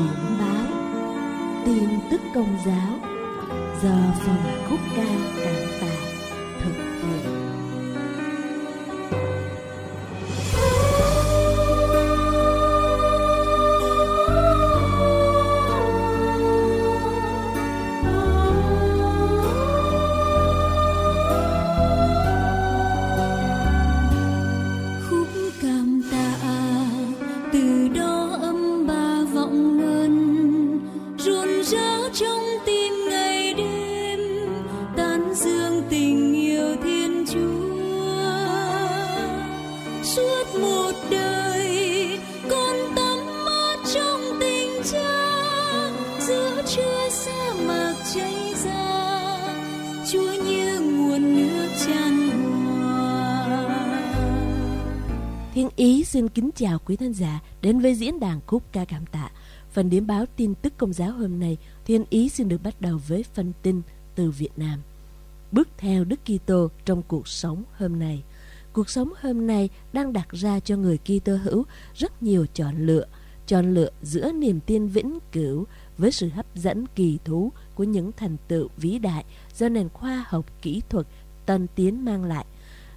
điểm báo tin tức công giáo giờ phần khúc ca cảm tạ tán dương tình yêu thiên chúa suốt một đời con tắm mát trong tình cha giữa trưa sa mạc cháy ra chúa như nguồn nước tràn hòa Thiên Ý xin kính chào quý thân giả đến với diễn đàn khúc ca cảm tạ. Phần điểm báo tin tức công giáo hôm nay, Thiên Ý xin được bắt đầu với phân tin từ Việt Nam. Bước theo Đức Kitô trong cuộc sống hôm nay. Cuộc sống hôm nay đang đặt ra cho người Kitô hữu rất nhiều chọn lựa, chọn lựa giữa niềm tin vĩnh cửu với sự hấp dẫn kỳ thú của những thành tựu vĩ đại do nền khoa học kỹ thuật tân tiến mang lại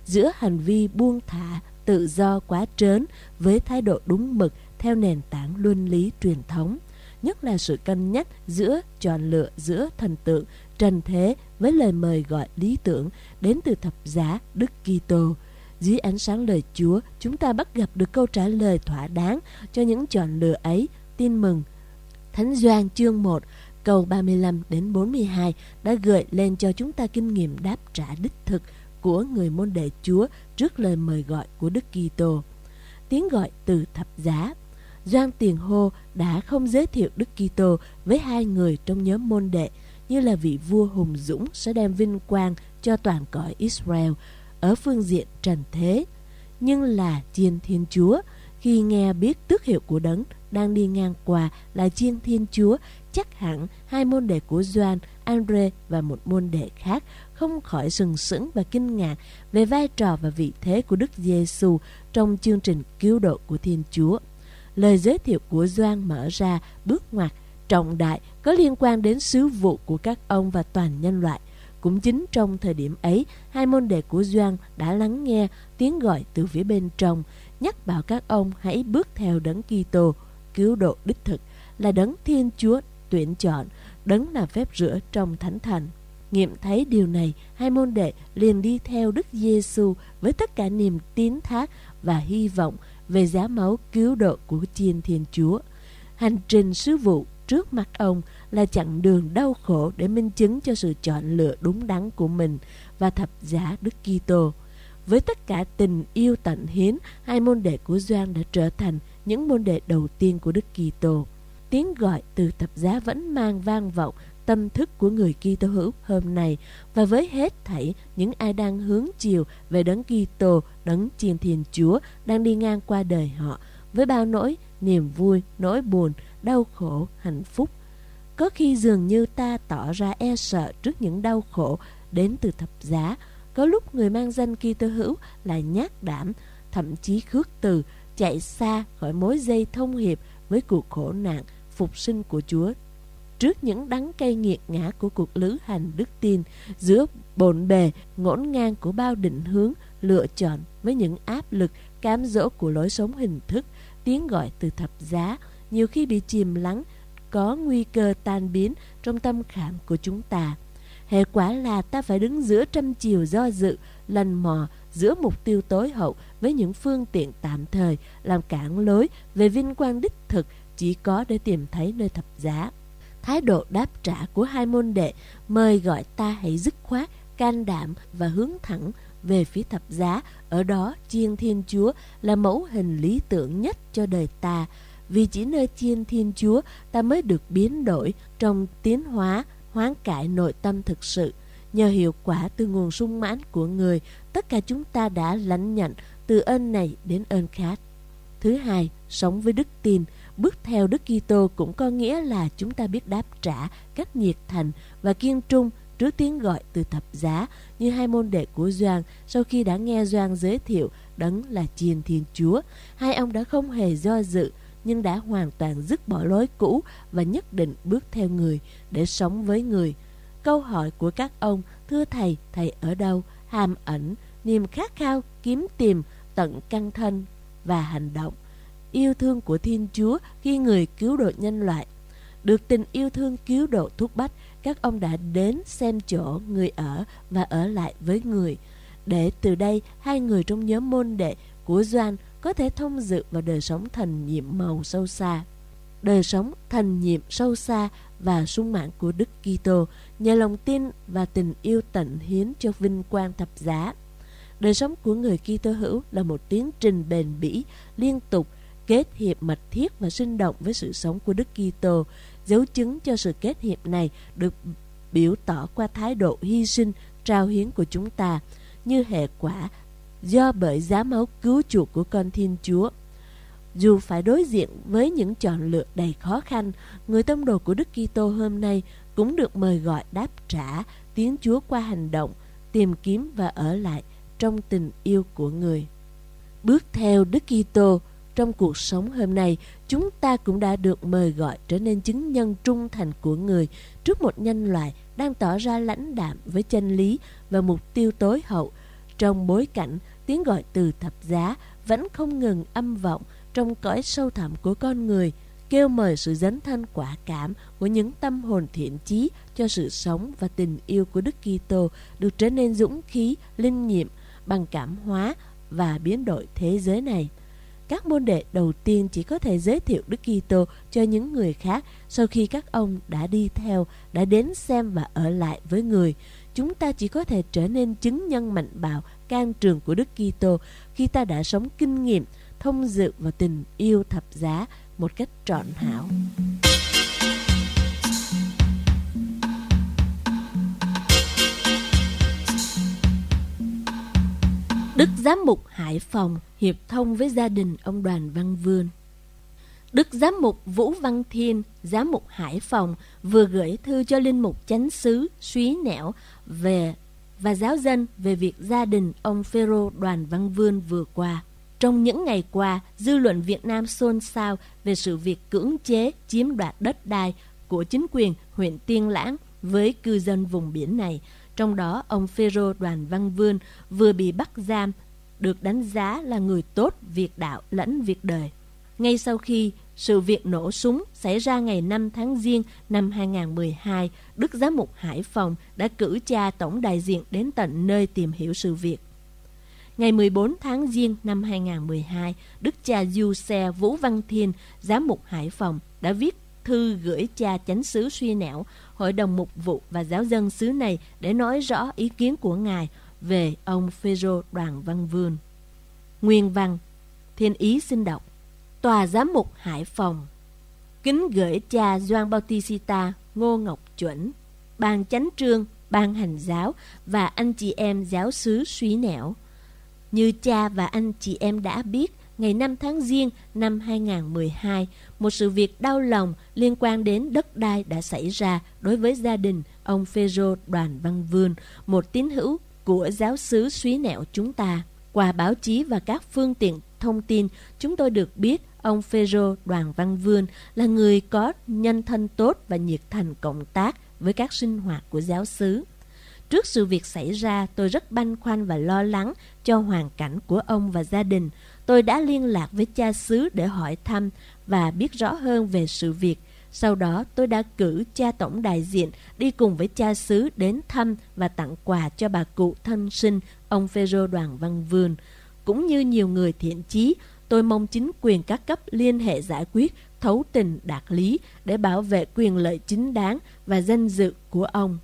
giữa hành vi buông thả tự do quá trớn với thái độ đúng mực theo nền tảng luân lý truyền thống nhất là sự cân nhắc giữa chọn lựa giữa thần tượng trần thế với lời mời gọi lý tưởng đến từ thập giá Đức Kitô. Dưới ánh sáng lời Chúa, chúng ta bắt gặp được câu trả lời thỏa đáng cho những chọn lựa ấy. Tin mừng. Thánh Doan chương 1 câu 35 đến 42 đã gợi lên cho chúng ta kinh nghiệm đáp trả đích thực của người môn đệ Chúa trước lời mời gọi của Đức Kitô. Tiếng gọi từ thập giá. Doan Tiền Hô đã không giới thiệu Đức Kitô với hai người trong nhóm môn đệ như là vị vua hùng dũng sẽ đem vinh quang cho toàn cõi Israel ở phương diện trần thế, nhưng là chiên Thiên Chúa. Khi nghe biết tước hiệu của đấng đang đi ngang qua là chiên Thiên Chúa, chắc hẳn hai môn đệ của Doan, Andre và một môn đệ khác không khỏi sừng sững và kinh ngạc về vai trò và vị thế của Đức Giêsu trong chương trình cứu độ của Thiên Chúa. Lời giới thiệu của Doan mở ra bước ngoặt trọng đại có liên quan đến sứ vụ của các ông và toàn nhân loại. Cũng chính trong thời điểm ấy, hai môn đệ của Doan đã lắng nghe tiếng gọi từ phía bên trong, nhắc bảo các ông hãy bước theo đấng Kitô, cứu độ đích thực là đấng Thiên Chúa tuyển chọn, đấng là phép rửa trong thánh thành. Nghiệm thấy điều này, hai môn đệ liền đi theo Đức Giêsu với tất cả niềm tín thác và hy vọng về giá máu cứu độ của Chiên Thiên Chúa. Hành trình sứ vụ trước mặt ông là chặng đường đau khổ để minh chứng cho sự chọn lựa đúng đắn của mình và thập giá Đức Kitô. Với tất cả tình yêu tận hiến, hai môn đệ của Doan đã trở thành những môn đệ đầu tiên của Đức Kitô. Tiếng gọi từ thập giá vẫn mang vang vọng tâm thức của người Kitô hữu hôm nay và với hết thảy những ai đang hướng chiều về đấng Kitô, đấng chiên Thiên Chúa đang đi ngang qua đời họ với bao nỗi niềm vui, nỗi buồn, đau khổ, hạnh phúc. Có khi dường như ta tỏ ra e sợ trước những đau khổ đến từ thập giá. Có lúc người mang danh Kitô hữu là nhát đảm, thậm chí khước từ, chạy xa khỏi mối dây thông hiệp với cuộc khổ nạn, phục sinh của Chúa trước những đắng cay nghiệt ngã của cuộc lữ hành đức tin giữa bộn bề ngổn ngang của bao định hướng lựa chọn với những áp lực cám dỗ của lối sống hình thức tiếng gọi từ thập giá. Nhiều khi bị chìm lắng, có nguy cơ tan biến trong tâm khảm của chúng ta. Hệ quả là ta phải đứng giữa trăm chiều do dự lần mò giữa mục tiêu tối hậu với những phương tiện tạm thời, làm cản lối về vinh quang đích thực chỉ có để tìm thấy nơi thập giá. Thái độ đáp trả của hai môn đệ, mời gọi ta hãy dứt khoát, can đảm và hướng thẳng về phía thập giá. Ở đó, chiên thiên chúa là mẫu hình lý tưởng nhất cho đời ta. Vì chỉ nơi chiên thiên chúa, ta mới được biến đổi trong tiến hóa, hoán cải nội tâm thực sự. Nhờ hiệu quả từ nguồn sung mãn của người, tất cả chúng ta đã lãnh nhận từ ơn này đến ơn khác. Thứ hai, sống với đức tin. Bước theo Đức Kitô cũng có nghĩa là chúng ta biết đáp trả cách nhiệt thành và kiên trung trước tiếng gọi từ thập giá như hai môn đệ của Doan sau khi đã nghe Doan giới thiệu đấng là chiền thiên chúa. Hai ông đã không hề do dự nhưng đã hoàn toàn dứt bỏ lối cũ và nhất định bước theo người để sống với người. Câu hỏi của các ông, thưa thầy, thầy ở đâu, hàm ẩn, niềm khát khao, kiếm tìm, tận căn thân và hành động. Yêu thương của Thiên Chúa khi người cứu độ nhân loại. Được tình yêu thương cứu độ thúc bách, các ông đã đến xem chỗ người ở và ở lại với người. Để từ đây hai người trong nhóm môn đệ của Doan có thể thông dự vào đời sống thành nhiệm màu sâu xa. Đời sống thành nhiệm sâu xa và sung mãn của Đức Kitô nhờ lòng tin và tình yêu tận hiến cho vinh quang thập giá. Đời sống của người Kitô hữu là một tiến trình bền bỉ, liên tục, kết hiệp mật thiết và sinh động với sự sống của Đức Kitô. Dấu chứng cho sự kết hiệp này được biểu tỏ qua thái độ hy sinh, trao hiến của chúng ta như hệ quả do bởi giá máu cứu chuộc của con Thiên Chúa. Dù phải đối diện với những chọn lựa đầy khó khăn, người tông đồ của Đức Kitô hôm nay cũng được mời gọi đáp trả tiếng Chúa qua hành động, tìm kiếm và ở lại trong tình yêu của người. Bước theo Đức Kitô trong cuộc sống hôm nay, chúng ta cũng đã được mời gọi trở nên chứng nhân trung thành của người trước một nhân loại đang tỏ ra lãnh đạm với chân lý và mục tiêu tối hậu trong bối cảnh tiếng gọi từ thập giá vẫn không ngừng âm vọng trong cõi sâu thẳm của con người, kêu mời sự dấn thân quả cảm của những tâm hồn thiện chí cho sự sống và tình yêu của Đức Kitô được trở nên dũng khí, linh nhiệm bằng cảm hóa và biến đổi thế giới này. Các môn đệ đầu tiên chỉ có thể giới thiệu Đức Kitô cho những người khác sau khi các ông đã đi theo, đã đến xem và ở lại với người. Chúng ta chỉ có thể trở nên chứng nhân mạnh bạo, can trường của Đức Kitô khi ta đã sống kinh nghiệm, thông dự và tình yêu thập giá một cách trọn hảo. Đức Giám mục Hải Phòng hiệp thông với gia đình ông Đoàn Văn Vươn. Đức Giám mục Vũ Văn Thiên, Giám mục Hải Phòng vừa gửi thư cho Linh mục Chánh xứ Suý Nẻo về và giáo dân về việc gia đình ông Phêrô Đoàn Văn Vươn vừa qua. Trong những ngày qua, dư luận Việt Nam xôn xao về sự việc cưỡng chế chiếm đoạt đất đai của chính quyền huyện Tiên Lãng với cư dân vùng biển này. Trong đó, ông Phêrô Đoàn Văn Vươn vừa bị bắt giam, được đánh giá là người tốt việc đạo lẫn việc đời. Ngay sau khi sự việc nổ súng xảy ra ngày 5 tháng Giêng năm 2012, Đức Giám mục Hải Phòng đã cử cha tổng đại diện đến tận nơi tìm hiểu sự việc. Ngày 14 tháng Giêng năm 2012, Đức cha Du Xe Vũ Văn Thiên, Giám mục Hải Phòng đã viết thư gửi cha chánh xứ suy nẻo, hội đồng mục vụ và giáo dân xứ này để nói rõ ý kiến của ngài về ông Phêrô Đoàn Văn Vương. Nguyên văn Thiên ý xin đọc Tòa giám mục Hải Phòng Kính gửi cha Doan Bautista Ngô Ngọc Chuẩn Ban chánh trương, ban hành giáo và anh chị em giáo xứ suy nẻo. Như cha và anh chị em đã biết, ngày 5 tháng Giêng năm 2012, một sự việc đau lòng liên quan đến đất đai đã xảy ra đối với gia đình ông Phêrô Đoàn Văn Vươn, một tín hữu của giáo xứ suý nẹo chúng ta. Qua báo chí và các phương tiện thông tin, chúng tôi được biết ông Phêrô Đoàn Văn Vươn là người có nhân thân tốt và nhiệt thành cộng tác với các sinh hoạt của giáo xứ. Trước sự việc xảy ra, tôi rất băn khoăn và lo lắng cho hoàn cảnh của ông và gia đình. Tôi đã liên lạc với cha xứ để hỏi thăm và biết rõ hơn về sự việc. Sau đó tôi đã cử cha tổng đại diện đi cùng với cha xứ đến thăm và tặng quà cho bà cụ thân sinh ông Phêrô Đoàn Văn Vươn. Cũng như nhiều người thiện chí, tôi mong chính quyền các cấp liên hệ giải quyết thấu tình đạt lý để bảo vệ quyền lợi chính đáng và danh dự của ông.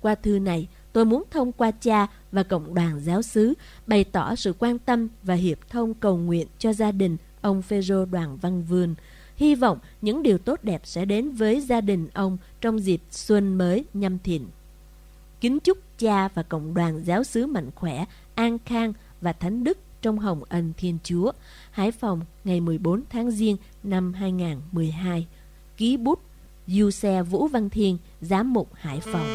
Qua thư này, tôi muốn thông qua cha và cộng đoàn giáo xứ bày tỏ sự quan tâm và hiệp thông cầu nguyện cho gia đình ông Phêrô Đoàn Văn Vươn. Hy vọng những điều tốt đẹp sẽ đến với gia đình ông trong dịp xuân mới nhâm thìn. Kính chúc cha và cộng đoàn giáo xứ mạnh khỏe, an khang và thánh đức trong hồng ân Thiên Chúa. Hải Phòng ngày 14 tháng Giêng năm 2012. Ký bút Du Xe Vũ Văn Thiên, Giám mục Hải Phòng.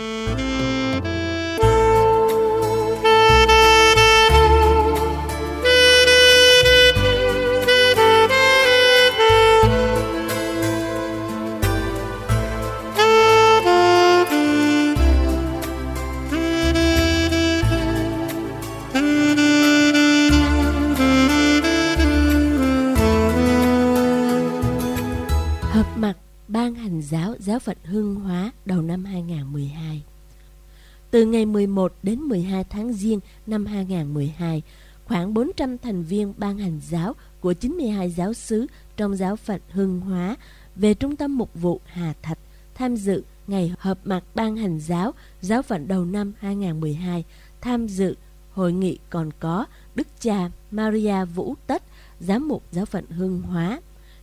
Từ ngày 11 đến 12 tháng Giêng năm 2012, khoảng 400 thành viên ban hành giáo của 92 giáo sứ trong giáo phận Hưng Hóa về trung tâm mục vụ Hà Thạch tham dự ngày họp mặt ban hành giáo giáo phận đầu năm 2012 tham dự hội nghị còn có Đức cha Maria Vũ Tất, giám mục giáo phận Hưng Hóa,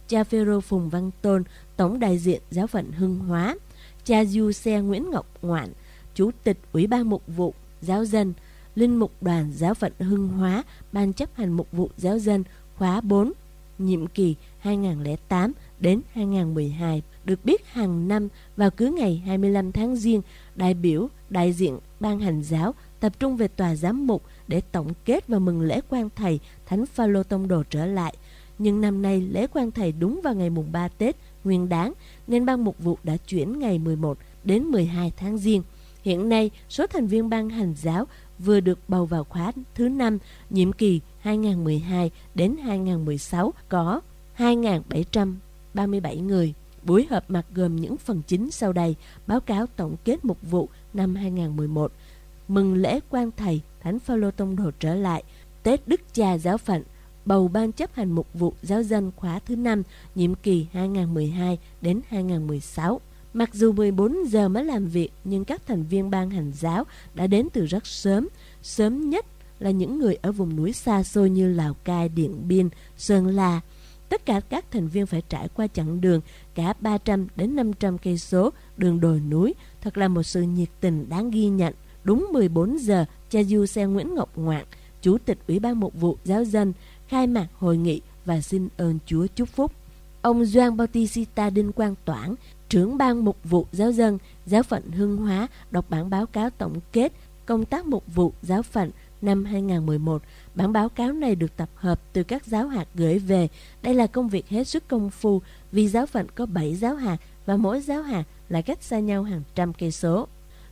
cha Phêrô Phùng Văn Tôn, tổng đại diện giáo phận Hưng Hóa, cha Du Xe Nguyễn Ngọc Ngoạn, chủ tịch Ủy ban mục vụ giáo dân, linh mục đoàn giáo phận Hưng Hóa, ban chấp hành mục vụ giáo dân khóa 4, nhiệm kỳ 2008 đến 2012. Được biết hàng năm vào cứ ngày 25 tháng Giêng, đại biểu, đại diện ban hành giáo tập trung về tòa giám mục để tổng kết và mừng lễ quan thầy Thánh Phaolô Tông Đồ trở lại. Nhưng năm nay lễ quan thầy đúng vào ngày mùng 3 Tết, nguyên đáng, nên ban mục vụ đã chuyển ngày 11 đến 12 tháng Giêng. Hiện nay, số thành viên ban hành giáo vừa được bầu vào khóa thứ 5, nhiệm kỳ 2012 đến 2016 có 2.737 người. Buổi họp mặt gồm những phần chính sau đây, báo cáo tổng kết mục vụ năm 2011, mừng lễ quan thầy Thánh Phaolô Tông Đồ trở lại, Tết Đức Cha giáo phận, bầu ban chấp hành mục vụ giáo dân khóa thứ 5, nhiệm kỳ 2012 đến 2016. Mặc dù 14 giờ mới làm việc, nhưng các thành viên ban hành giáo đã đến từ rất sớm. Sớm nhất là những người ở vùng núi xa xôi như Lào Cai, Điện Biên, Sơn La. Tất cả các thành viên phải trải qua chặng đường cả 300 đến 500 cây số đường đồi núi, thật là một sự nhiệt tình đáng ghi nhận. Đúng 14 giờ, cha Du Xe Nguyễn Ngọc Ngoạn, Chủ tịch Ủy ban Mục vụ Giáo dân, khai mạc hội nghị và xin ơn Chúa chúc phúc. Ông Doan Bautista Đinh Quang Toản, trưởng ban mục vụ giáo dân, giáo phận Hưng Hóa đọc bản báo cáo tổng kết công tác mục vụ giáo phận năm 2011. Bản báo cáo này được tập hợp từ các giáo hạt gửi về. Đây là công việc hết sức công phu vì giáo phận có 7 giáo hạt và mỗi giáo hạt lại cách xa nhau hàng trăm cây số.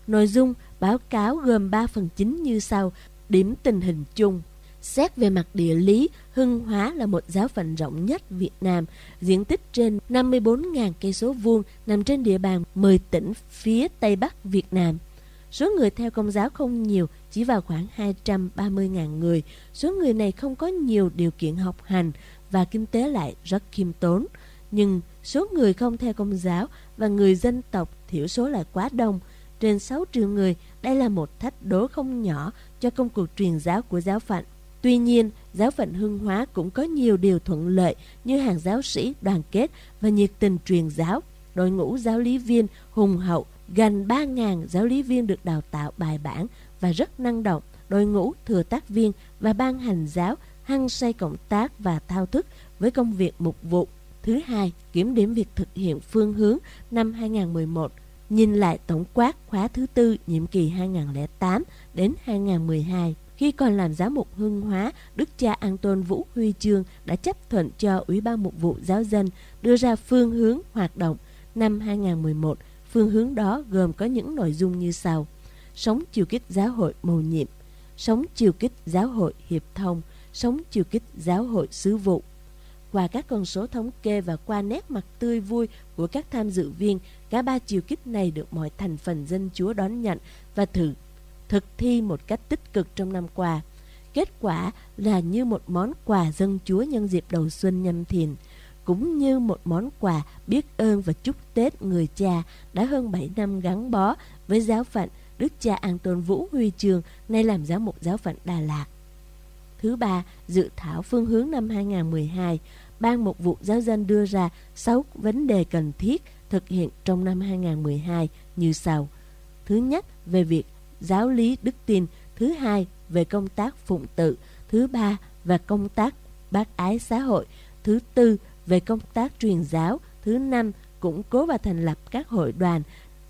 Nội dung báo cáo gồm 3 phần chính như sau: điểm tình hình chung, Xét về mặt địa lý, Hưng Hóa là một giáo phận rộng nhất Việt Nam, diện tích trên 54.000 cây số vuông, nằm trên địa bàn 10 tỉnh phía Tây Bắc Việt Nam. Số người theo công giáo không nhiều, chỉ vào khoảng 230.000 người. Số người này không có nhiều điều kiện học hành và kinh tế lại rất khiêm tốn. Nhưng số người không theo công giáo và người dân tộc thiểu số lại quá đông. Trên 6 triệu người, đây là một thách đố không nhỏ cho công cuộc truyền giáo của giáo phận. Tuy nhiên, giáo phận Hưng Hóa cũng có nhiều điều thuận lợi như hàng giáo sĩ đoàn kết và nhiệt tình truyền giáo, đội ngũ giáo lý viên hùng hậu, gần 3.000 giáo lý viên được đào tạo bài bản và rất năng động, đội ngũ thừa tác viên và ban hành giáo hăng say cộng tác và thao thức với công việc mục vụ. Thứ hai, kiểm điểm việc thực hiện phương hướng năm 2011, nhìn lại tổng quát khóa thứ tư nhiệm kỳ 2008 đến 2012. Khi còn làm giáo mục hưng hóa, Đức cha An Tôn Vũ Huy Chương đã chấp thuận cho Ủy ban Mục vụ Giáo dân đưa ra phương hướng hoạt động năm 2011. Phương hướng đó gồm có những nội dung như sau. Sống chiều kích giáo hội mầu nhiệm, sống chiều kích giáo hội hiệp thông, sống chiều kích giáo hội sứ vụ. Qua các con số thống kê và qua nét mặt tươi vui của các tham dự viên, cả ba chiều kích này được mọi thành phần dân chúa đón nhận và thử thực thi một cách tích cực trong năm qua. Kết quả là như một món quà dân Chúa nhân dịp đầu xuân nhâm thìn, cũng như một món quà biết ơn và chúc Tết người cha đã hơn 7 năm gắn bó với giáo phận Đức cha An Tôn Vũ Huy Trường, nay làm giáo mục giáo phận Đà Lạt. Thứ ba, dự thảo phương hướng năm 2012, Ban Mục vụ Giáo dân đưa ra 6 vấn đề cần thiết thực hiện trong năm 2012 như sau. Thứ nhất, về việc giáo lý đức tin, thứ hai về công tác phụng tự, thứ ba về công tác bác ái xã hội, thứ tư về công tác truyền giáo, thứ năm củng cố và thành lập các hội đoàn,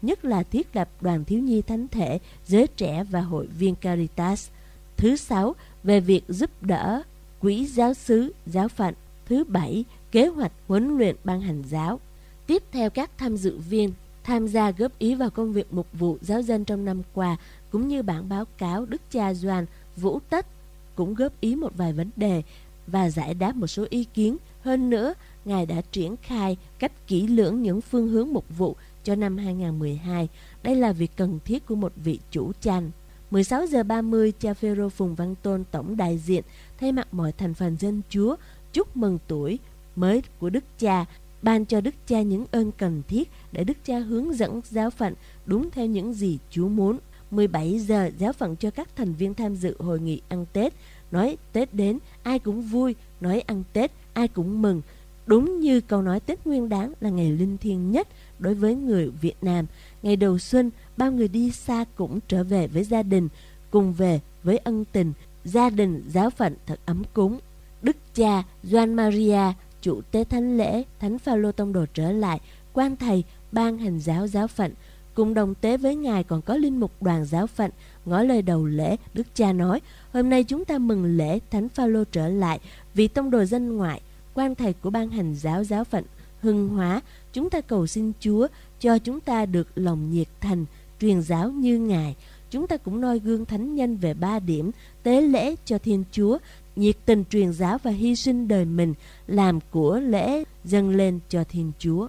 nhất là thiết lập đoàn thiếu nhi thánh thể, giới trẻ và hội viên Caritas. Thứ sáu về việc giúp đỡ quỹ giáo sứ, giáo phận. Thứ bảy kế hoạch huấn luyện ban hành giáo. Tiếp theo các tham dự viên tham gia góp ý vào công việc mục vụ giáo dân trong năm qua cũng như bản báo cáo Đức cha Doan Vũ Tất cũng góp ý một vài vấn đề và giải đáp một số ý kiến. Hơn nữa, Ngài đã triển khai cách kỹ lưỡng những phương hướng mục vụ cho năm 2012. Đây là việc cần thiết của một vị chủ chăn. 16 giờ 30, cha Phêrô Phùng Văn Tôn tổng đại diện thay mặt mọi thành phần dân Chúa chúc mừng tuổi mới của Đức Cha, ban cho Đức Cha những ơn cần thiết để Đức Cha hướng dẫn giáo phận đúng theo những gì Chúa muốn. 17 giờ giáo phận cho các thành viên tham dự hội nghị ăn Tết. Nói Tết đến, ai cũng vui, nói ăn Tết, ai cũng mừng. Đúng như câu nói Tết Nguyên Đán là ngày linh thiêng nhất đối với người Việt Nam. Ngày đầu xuân, bao người đi xa cũng trở về với gia đình, cùng về với ân tình, gia đình giáo phận thật ấm cúng. Đức cha Joan Maria, chủ tế thánh lễ, thánh Phaolô tông đồ trở lại, quan thầy, ban hành giáo giáo phận, cùng đồng tế với ngài còn có linh mục đoàn giáo phận. Ngỏ lời đầu lễ, Đức cha nói, hôm nay chúng ta mừng lễ thánh Phaolô trở lại vì tông đồ dân ngoại, quan thầy của ban hành giáo giáo phận hưng hóa, chúng ta cầu xin Chúa cho chúng ta được lòng nhiệt thành, truyền giáo như Ngài. Chúng ta cũng noi gương thánh nhân về ba điểm, tế lễ cho Thiên Chúa, nhiệt tình truyền giáo và hy sinh đời mình làm của lễ dâng lên cho Thiên Chúa.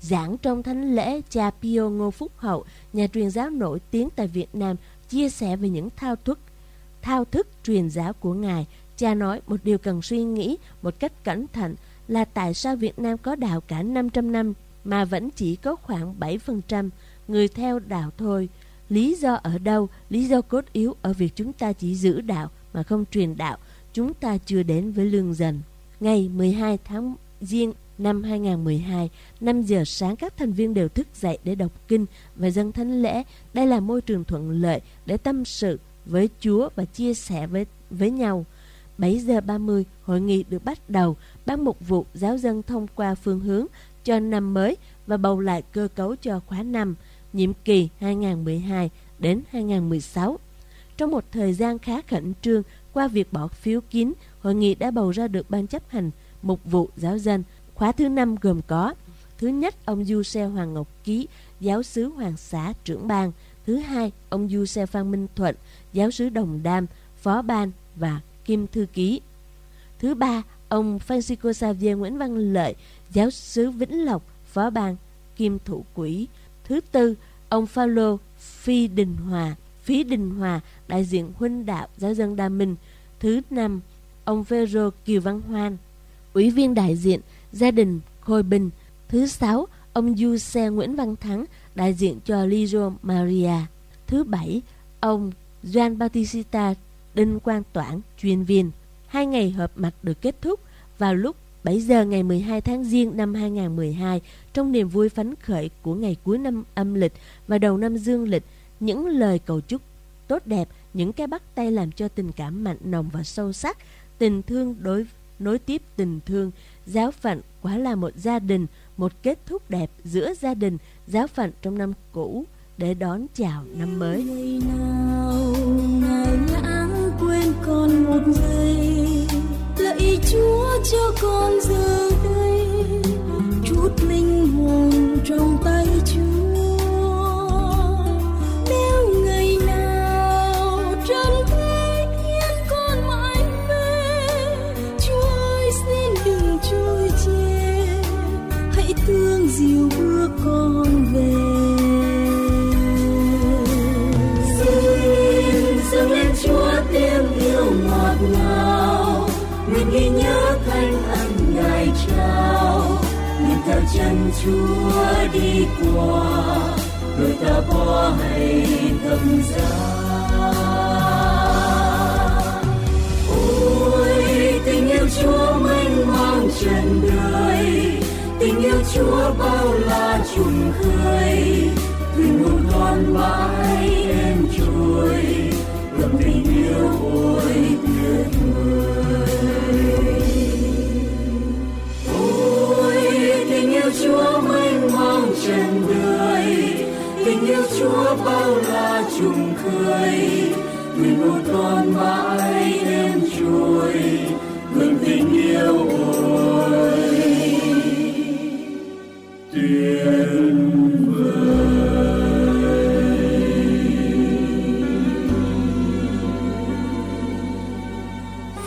Giảng trong thánh lễ, cha Pio Ngô Phúc Hậu, nhà truyền giáo nổi tiếng tại Việt Nam, chia sẻ về những thao thức, thao thức truyền giáo của Ngài. Cha nói một điều cần suy nghĩ một cách cẩn thận là tại sao Việt Nam có đạo cả 500 năm mà vẫn chỉ có khoảng 7% người theo đạo thôi. Lý do ở đâu? Lý do cốt yếu ở việc chúng ta chỉ giữ đạo mà không truyền đạo. Chúng ta chưa đến với lương dần. Ngày 12 tháng Giêng năm 2012, 5 giờ sáng các thành viên đều thức dậy để đọc kinh và dâng thánh lễ. Đây là môi trường thuận lợi để tâm sự với Chúa và chia sẻ với với nhau. 7 giờ 30, hội nghị được bắt đầu. Ban mục vụ giáo dân thông qua phương hướng cho năm mới và bầu lại cơ cấu cho khóa năm, nhiệm kỳ 2012 đến 2016. Trong một thời gian khá khẩn trương, qua việc bỏ phiếu kín, hội nghị đã bầu ra được ban chấp hành mục vụ giáo dân. Khóa thứ năm gồm có Thứ nhất, ông Du Xe Hoàng Ngọc Ký, giáo sứ Hoàng Xã trưởng ban. Thứ hai, ông Du Xe Phan Minh Thuận, giáo sứ Đồng Đam, phó ban và kim thư ký. Thứ ba, ông Francisco Xavier Nguyễn Văn Lợi, giáo sứ Vĩnh Lộc, phó ban, kim thủ quỹ. Thứ tư, ông Phaolô Phi Đình Hòa, Phí Đình Hòa, đại diện huynh đạo giáo dân Đa Minh. Thứ năm, ông Phêrô Kiều Văn Hoan, ủy viên đại diện gia đình Khôi Bình. Thứ sáu, ông Du Xe Nguyễn Văn Thắng, đại diện cho Lijo Maria. Thứ bảy, ông Joan Batista Đinh Quang Toản, chuyên viên. Hai ngày họp mặt được kết thúc vào lúc 7 giờ ngày 12 tháng Giêng năm 2012 trong niềm vui phấn khởi của ngày cuối năm âm lịch và đầu năm dương lịch. Những lời cầu chúc tốt đẹp, những cái bắt tay làm cho tình cảm mạnh nồng và sâu sắc, tình thương đối nối tiếp tình thương, giáo phận quả là một gia đình, một kết thúc đẹp giữa gia đình, giáo phận trong năm cũ để đón chào năm mới. Ngày nào ngài lãng quên con một giây, lạy Chúa cho con giờ đây chút linh hồn trong ta. Bao bao la trùng khơi, thuyền hồn con mãi em trôi, ngập tình yêu ôi tuyệt vời. Ôi tình yêu Chúa mênh mang trần đời, tình yêu Chúa bao la trùng khơi, thuyền hồn con mãi em trôi,